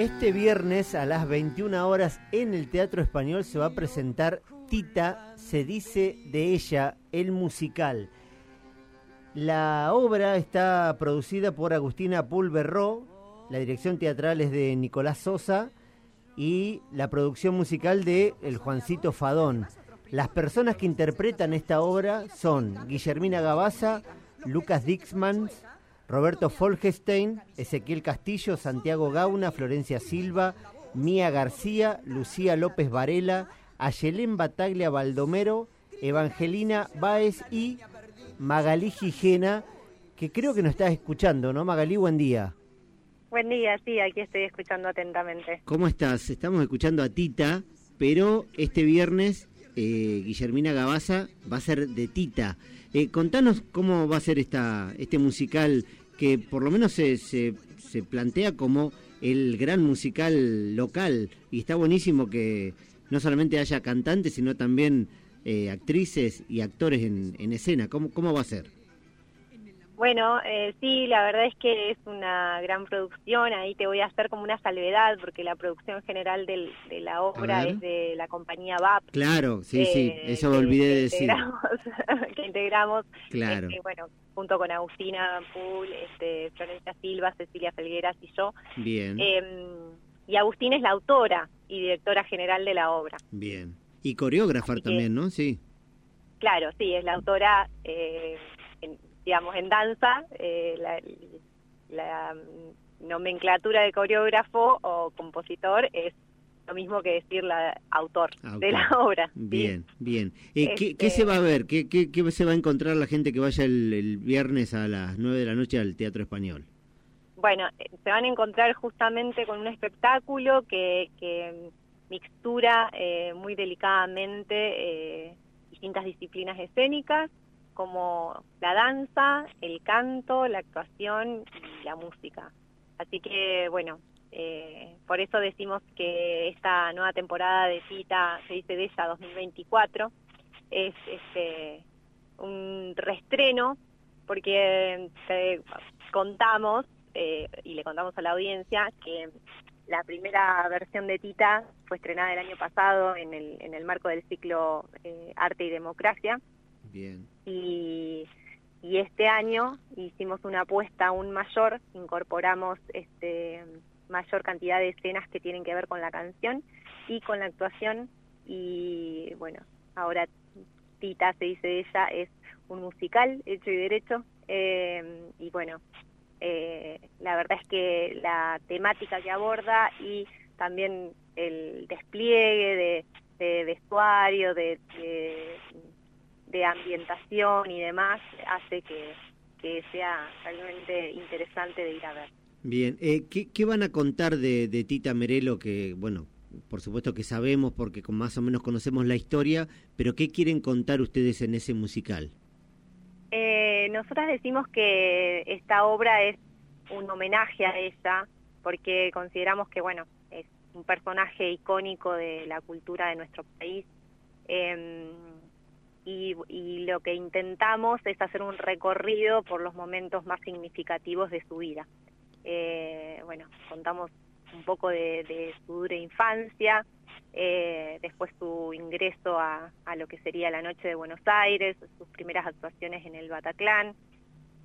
Este viernes a las 21 horas en el Teatro Español se va a presentar Tita, se dice de ella, el musical. La obra está producida por Agustina Pulverró, la dirección teatral es de Nicolás Sosa y la producción musical de El Juancito Fadón. Las personas que interpretan esta obra son Guillermina Gabaza, Lucas Dixman, Roberto Folgestein, Ezequiel Castillo, Santiago Gauna, Florencia Silva, Mía García, Lucía López Varela, Ayelén Bataglia Baldomero, Evangelina Báez y Magalí Gijena, que creo que nos estás escuchando, ¿no? Magalí, buen día. Buen día, sí, aquí estoy escuchando atentamente. ¿Cómo estás? Estamos escuchando a Tita, pero este viernes eh, Guillermina Gabaza va a ser de Tita. Eh, contanos cómo va a ser esta, este musical que por lo menos se, se, plantea como el gran musical local y está buenísimo que no solamente haya cantantes, sino también eh, actrices y actores en, en escena. ¿Cómo, ¿Cómo va a ser? Bueno, eh, sí, la verdad es que es una gran producción, ahí te voy a hacer como una salvedad, porque la producción general del, de la obra es de la compañía VAP. Claro, sí, sí, eh, eso me olvidé de decir. Integramos, que integramos, claro. este, bueno, junto con Agustina Pool, este, Florencia Silva, Cecilia Felgueras y yo. Bien. Eh, y Agustina es la autora y directora general de la obra. Bien. Y coreógrafa también, ¿no? Sí. Claro, sí, es la autora... Eh, en, digamos, en danza, eh, la, la, nomenclatura de coreógrafo o compositor es lo mismo que decir la autor, autor. de la obra. Bien, ¿sí? bien. Eh, este... ¿qué, ¿qué, se va a ver? ¿Qué, ¿Qué, qué, se va a encontrar la gente que vaya el, el, viernes a las 9 de la noche al Teatro Español? Bueno, eh, se van a encontrar justamente con un espectáculo que, que mixtura eh, muy delicadamente eh, distintas disciplinas escénicas como la danza, el canto, la actuación y la música. Así que, bueno, eh, por eso decimos que esta nueva temporada de Cita, se dice de ella 2024, es este, un reestreno, porque te contamos, eh, y le contamos a la audiencia, que la primera versión de Tita fue estrenada el año pasado en el, en el marco del ciclo eh, Arte y Democracia, Y, este año hicimos una apuesta aún mayor, incorporamos este mayor cantidad de escenas que tienen que ver con la canción y con la actuación. Y bueno, ahora Tita se dice ella es un musical hecho y derecho. Eh, y bueno, eh, la verdad es que la temática que aborda y también el despliegue de, vestuario, de de ambientación y demás hace que, que sea realmente interesante de ir a ver. Bien, eh, ¿qué, ¿qué, van a contar de, de, Tita Merelo que, bueno, por supuesto que sabemos porque con más o menos conocemos la historia, pero qué quieren contar ustedes en ese musical? Eh, nosotras decimos que esta obra es un homenaje a ella porque consideramos que, bueno, es un personaje icónico de la cultura de nuestro país. Eh, y, y, lo que intentamos es hacer un recorrido por los momentos más significativos de su vida. Eh, bueno, contamos un poco de, su dura infancia, eh, después su ingreso a, lo que sería la Noche de Buenos Aires, sus primeras actuaciones en el Bataclan,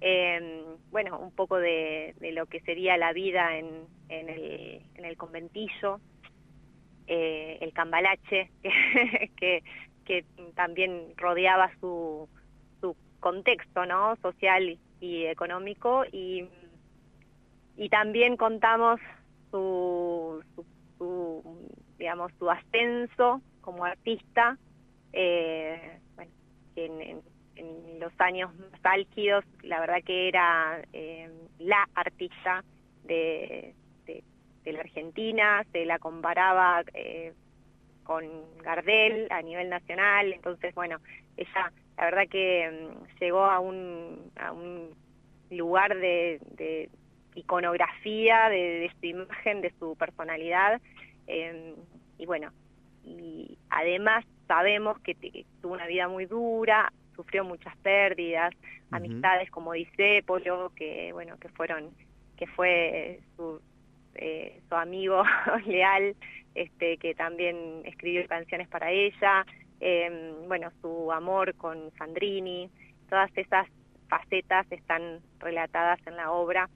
eh, bueno, un poco de, lo que sería la vida en, el, en el conventillo, eh, el cambalache, que que también rodeaba su, su contexto no social y económico. Y, y también contamos su, su, su digamos su ascenso como artista eh, bueno, en, en, en, los años más álgidos la verdad que era eh, la artista de, de, de, la Argentina se la comparaba eh, con Gardel a nivel nacional, entonces bueno, ella la verdad que um, llegó a un, a un lugar de, de iconografía de, de, su imagen, de su personalidad, eh, y bueno, y además sabemos que, que, tuvo una vida muy dura, sufrió muchas pérdidas, uh -huh. amistades como Disépolo, que bueno, que fueron, que fue su eh, su amigo leal, este, que también escribió canciones para ella, em, bueno, su amor con Sandrini, todas esas facetas están relatadas en la obra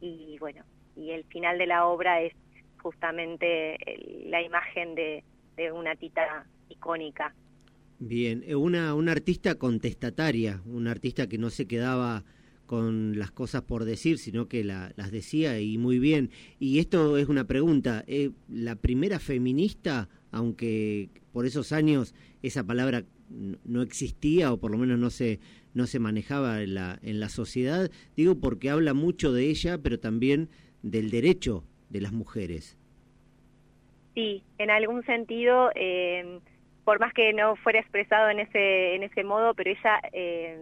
y bueno, y el final de la obra es justamente la imagen de, de una tita icónica. Bien, eh, una, una artista contestataria, una artista que no se quedaba con las cosas por decir, sino que las decía y muy bien. Y esto es una pregunta, ¿eh, ¿la primera feminista, aunque por esos años esa palabra no existía o por lo menos no se, no se manejaba en la, en la sociedad? Digo porque habla mucho de ella, pero también del derecho de las mujeres. Sí, en algún sentido... Eh por más que no fuera expresado en ese, en ese modo, pero ella eh,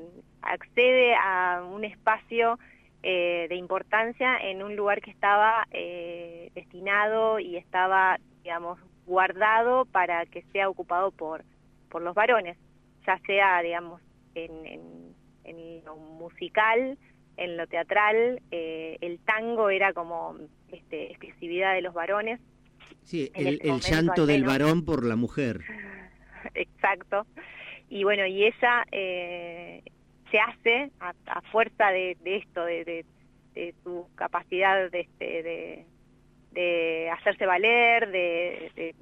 accede a un espacio eh, de importancia en un lugar que estaba eh, destinado y estaba, digamos, guardado para que sea ocupado por, por los varones, ya sea, digamos, en, en, lo musical, en lo teatral, el tango era como este, exclusividad de los varones. Sí, el, el llanto del varón por la mujer. exacto. Y bueno, y ella eh, se hace a, fuerza de, esto, de, su capacidad de, este, de, hacerse valer, de,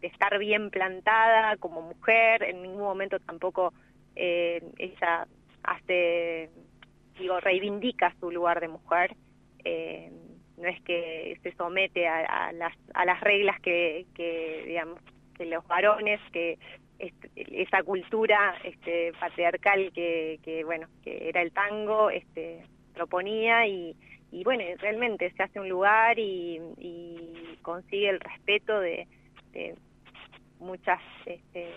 estar bien plantada como mujer. En ningún momento tampoco eh, ella hace, digo, reivindica su lugar de mujer. Eh, no es que se somete a, las, a las reglas que, que digamos, que los varones, que esa cultura este, patriarcal que, que, bueno, que era el tango, este, proponía y, y bueno, realmente se hace un lugar y, consigue el respeto de, muchas, este,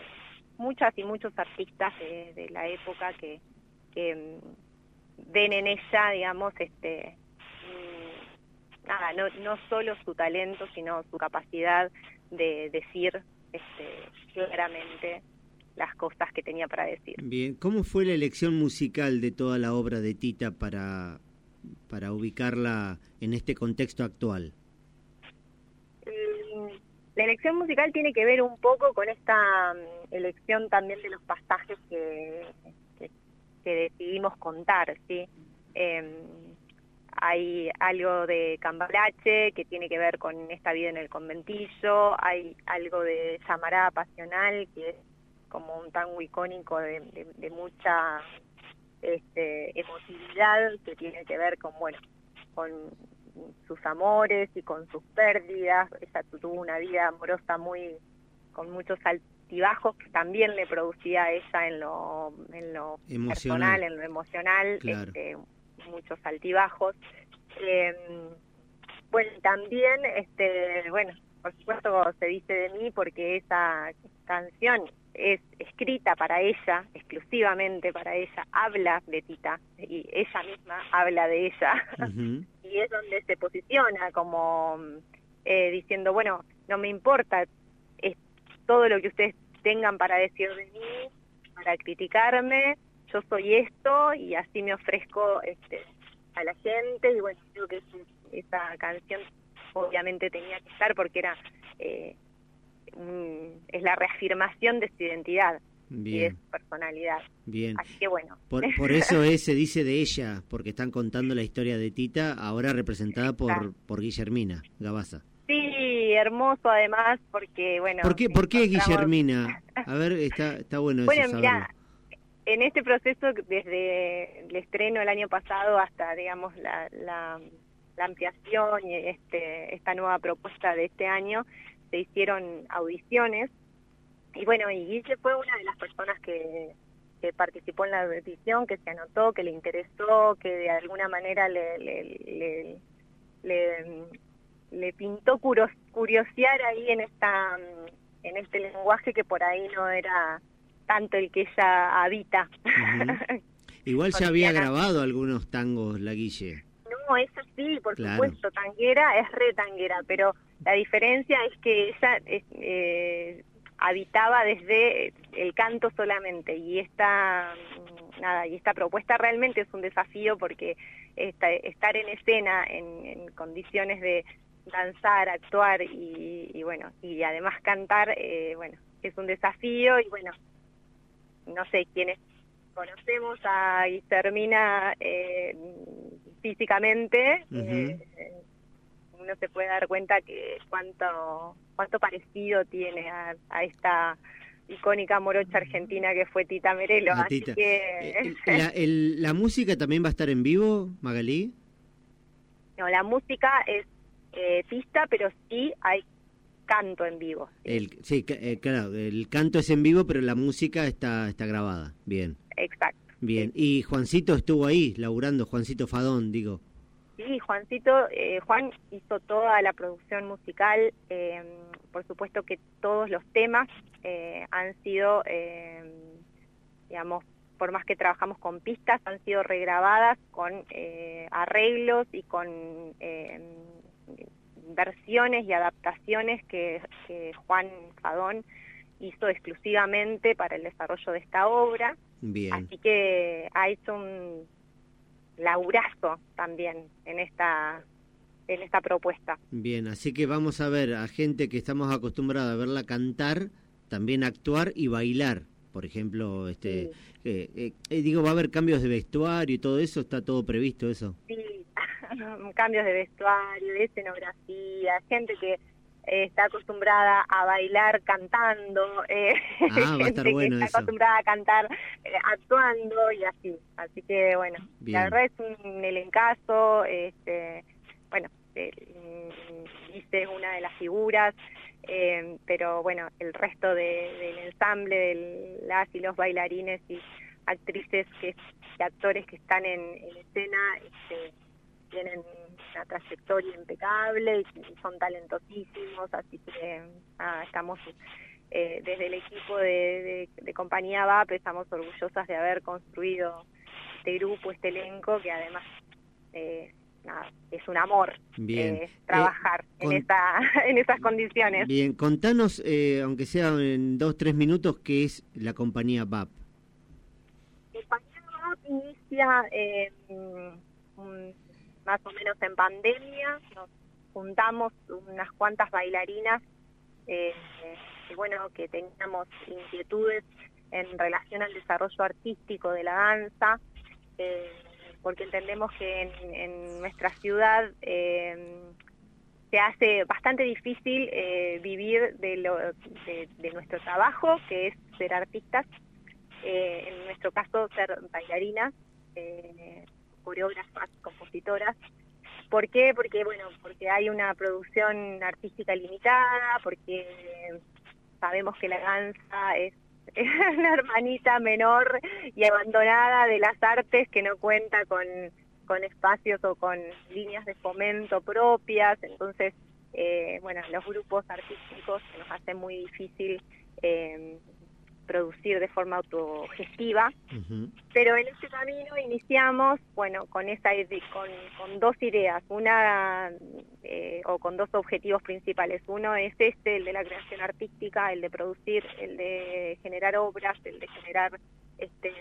muchas y muchos artistas de, la época que, que mm, ven en ella, digamos, este, mm, nada, no, no solo su talento, sino su capacidad de decir este, claramente las cosas que tenía para decir. Bien, ¿cómo fue la elección musical de toda la obra de Tita para, para ubicarla en este contexto actual? Mm, la elección musical tiene que ver un poco con esta mm, elección también de los pasajes que, que, decidimos contar, ¿sí? Em, hay algo de Cambalache que tiene que ver con esta vida en el conventillo, hay algo de Llamará Pasional, que es como un tango icónico de, mucha este, emotividad, que tiene que ver con, bueno, con sus amores y con sus pérdidas. Ella tuvo una vida amorosa muy con muchos altibajos que también le producía a ella en lo, en lo personal, en lo emocional, este, muchos altibajos. Eh, bueno, también, este, bueno, por supuesto se dice de mí porque esa canción es escrita para ella, exclusivamente para ella, habla de Tita y ella misma habla de ella y es donde se posiciona como eh, diciendo, bueno, no me importa es todo lo que ustedes tengan para decir de mí, para criticarme, yo soy esto y así me ofrezco este, a la gente y bueno, creo que esa canción obviamente tenía que estar porque era eh, es la reafirmación de su identidad y de su personalidad. Bien. Así que bueno. Por, eso es, se dice de ella, porque están contando la historia de Tita, ahora representada por, por Guillermina Gabaza. Sí, hermoso además, porque bueno. ¿Por qué, ¿por qué Guillermina? A ver, está, está bueno, bueno eso en este proceso, desde el estreno el año pasado hasta, digamos, la, la, ampliación y este, esta nueva propuesta de este año, se hicieron audiciones. Y bueno, y Guille fue una de las personas que, participó en la audición, que se anotó, que le interesó, que de alguna manera le, le, le, le, pintó curiosear ahí en, esta, en este lenguaje que por ahí no era tanto el que ella habita. Igual ya había grabado algunos tangos, la Guille. No, eso sí, por supuesto, tanguera es re tanguera, pero la diferencia es que ella eh, habitaba desde el canto solamente y esta nada, y esta propuesta realmente es un desafío porque estar en escena en, condiciones de danzar, actuar y, bueno, y además cantar, eh, bueno, es un desafío y bueno, no sé quiénes conocemos a termina eh, físicamente, eh, uno se puede dar cuenta que cuánto cuánto parecido tiene a, esta icónica morocha argentina que fue Tita Merelo. Así que... Eh, la, música también va a estar en vivo, Magalí? No, la música es eh, pista, pero sí hay canto en vivo. El, sí, eh, claro, el canto es en vivo, pero la música está, está grabada. Bien. Exacto. Bien, y Juancito estuvo ahí, laburando, Juancito Fadón, digo. Sí, Juancito, eh, Juan hizo toda la producción musical, eh, por supuesto que todos los temas eh, han sido, digamos, por más que trabajamos con pistas, han sido regrabadas con arreglos y con versiones y adaptaciones que, que Juan Fadón hizo exclusivamente para el desarrollo de esta obra. Bien. Así que ha hecho un laburazo también en esta en esta propuesta. Bien, así que vamos a ver a gente que estamos acostumbrados a verla cantar, también actuar y bailar. Por ejemplo, este, eh, eh, eh, digo, va a haber cambios de vestuario y todo eso, está todo previsto eso. Sí, cambios de vestuario, de escenografía, gente que está acostumbrada a bailar cantando, eh, ah, está acostumbrada a cantar eh, actuando y así. Así que bueno, la verdad es un elencazo, este, bueno, eh, hice una de las figuras, eh, pero bueno, el resto del ensamble, de las y los bailarines y actrices que, y actores que están en, en escena, este, tienen una trayectoria impecable y son talentosísimos, así que estamos eh, desde el equipo de, compañía VAP, estamos orgullosas de haber construido este grupo, este elenco, que además eh, es un amor eh, trabajar en, esta, en esas condiciones. Bien, contanos, aunque sea en dos, tres minutos, qué es la compañía VAP. La compañía VAP inicia más o menos en pandemia, nos juntamos unas cuantas bailarinas eh, que, bueno, que teníamos inquietudes en relación al desarrollo artístico de la danza, eh, porque entendemos que en, nuestra ciudad eh, se hace bastante difícil vivir de, nuestro trabajo, que es ser artistas, en nuestro caso ser bailarinas, coreógrafas, compositoras. ¿Por qué? Porque, bueno, porque hay una producción artística limitada, porque sabemos que la danza es una hermanita menor y abandonada de las artes que no cuenta con, con espacios o con líneas de fomento propias, entonces, eh, bueno, los grupos artísticos nos hace muy difícil eh, producir de forma autogestiva, pero en este camino iniciamos, bueno, con esa con, con dos ideas, una eh, o con dos objetivos principales. Uno es este, el de la creación artística, el de producir, el de generar obras, el de generar este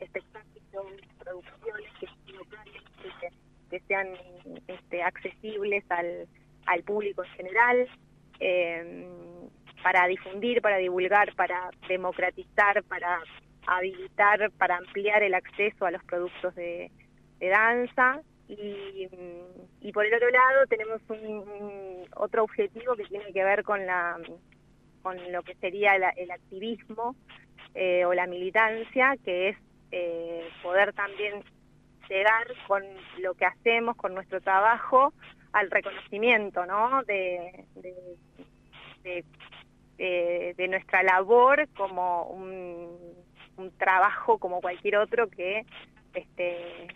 espectáculos, producciones que, que, sean este, accesibles al, al público en general. Eh, para difundir, para divulgar, para democratizar, para habilitar, para ampliar el acceso a los productos de, danza. Y, por el otro lado tenemos un, otro objetivo que tiene que ver con la con lo que sería el activismo eh, o la militancia, que es eh, poder también llegar con lo que hacemos, con nuestro trabajo, al reconocimiento ¿no? de, de eh, de nuestra labor como un, trabajo como cualquier otro que este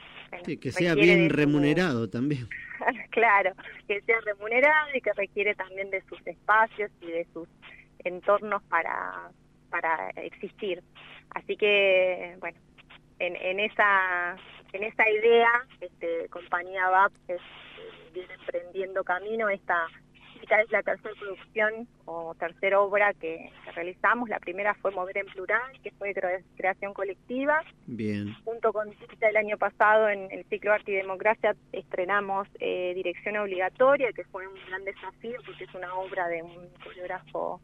que sea bien remunerado también. Claro que sea remunerado y que requiere también de sus espacios y de sus entornos para para existir. Así que bueno en, en esa en esa idea este compañía VAP viene emprendiendo camino esta Esta es la tercera producción o tercera obra que, realizamos. La primera fue Mover en Plural, que fue creación colectiva. Bien. Junto con Tita el año pasado en el ciclo Arte y Democracia estrenamos eh, Dirección Obligatoria, que fue un gran desafío porque es una obra de un coreógrafo,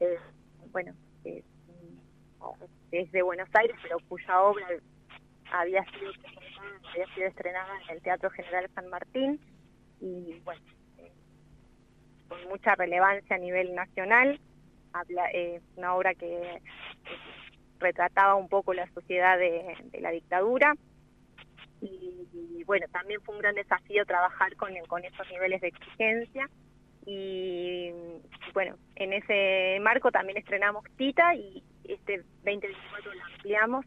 eh, bueno, es de Buenos Aires, pero cuya obra había sido, había sido estrenada en el Teatro General San Martín y bueno, con mucha relevancia a nivel nacional. Habla, eh, una obra que retrataba un poco la sociedad de, la dictadura. Y, bueno, también fue un gran desafío trabajar con, con esos niveles de exigencia. Y bueno, en ese marco también estrenamos Tita y este 2024 la ampliamos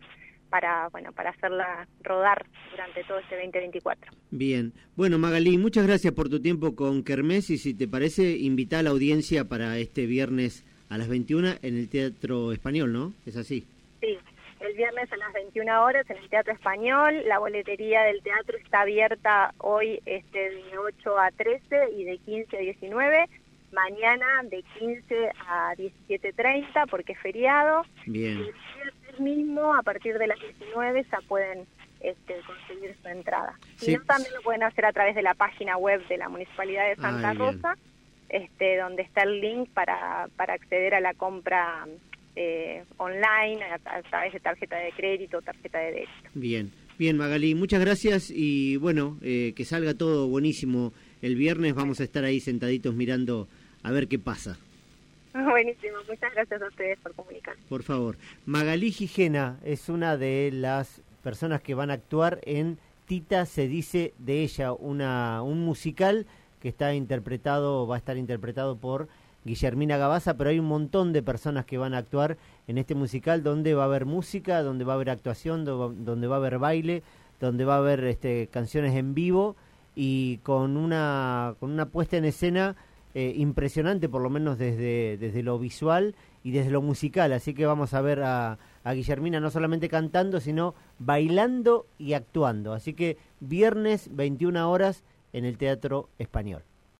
para bueno para hacerla rodar durante todo este 2024. Bien, bueno Magalí, muchas gracias por tu tiempo con Kermés y si te parece invita a la audiencia para este viernes a las 21 en el Teatro Español, ¿no? ¿Es así? Sí, el viernes a las 21 horas en el Teatro Español. La boletería del teatro está abierta hoy este, de 8 a 13 y de 15 a 19 mañana de 15 a 17.30 porque es feriado. Bien. el mismo, a partir de las 19 ya pueden este, conseguir su entrada. Si no, también lo pueden hacer a través de la página web de la Municipalidad de Santa Rosa, este, donde está el link para, para acceder a la compra eh, online a, través de tarjeta de crédito o tarjeta de débito. Bien, bien Magali, muchas gracias y bueno, eh, que salga todo buenísimo. El viernes vamos a estar ahí sentaditos mirando a ver qué pasa. Buenísimo, muchas gracias a ustedes por comunicar. Por favor. Magalí Gijena es una de las personas que van a actuar en Tita se dice de ella, una, un musical que está interpretado, va a estar interpretado por Guillermina Gabaza, pero hay un montón de personas que van a actuar en este musical donde va a haber música, donde va a haber actuación, donde va a haber baile, donde va a haber este, canciones en vivo y con una, con una puesta en escena eh, impresionante, por lo menos desde, desde lo visual y desde lo musical. Así que vamos a ver a, a Guillermina no solamente cantando, sino bailando y actuando. Así que viernes 21 horas en el Teatro Español.